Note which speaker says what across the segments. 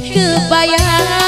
Speaker 1: kebayang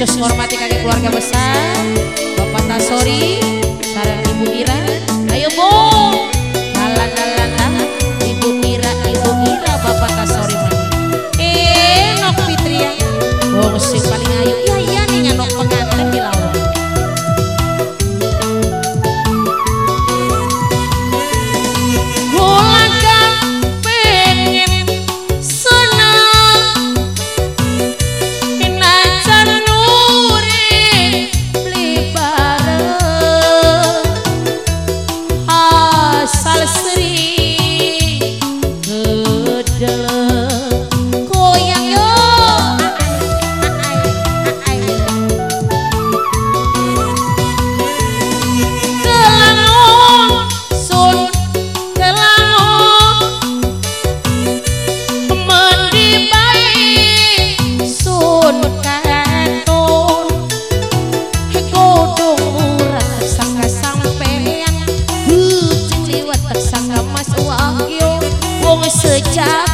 Speaker 1: khusus menghormati kakek keluarga besar. job.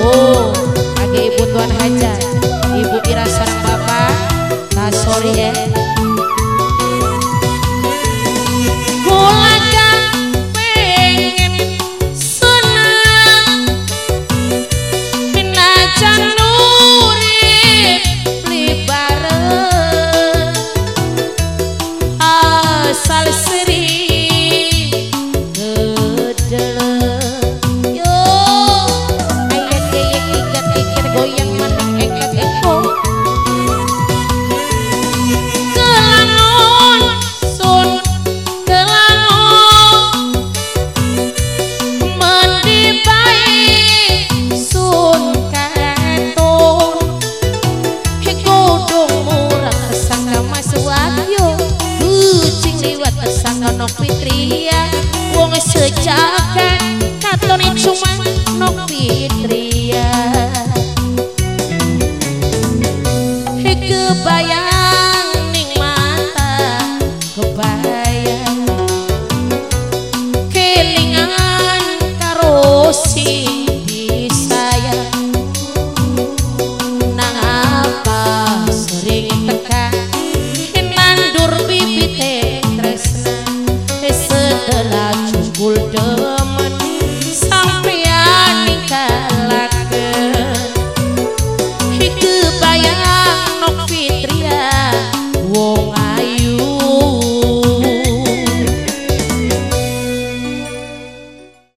Speaker 1: Oh hajar. Salles jagat katon cuma nok fitria kebayang ning mata kebayang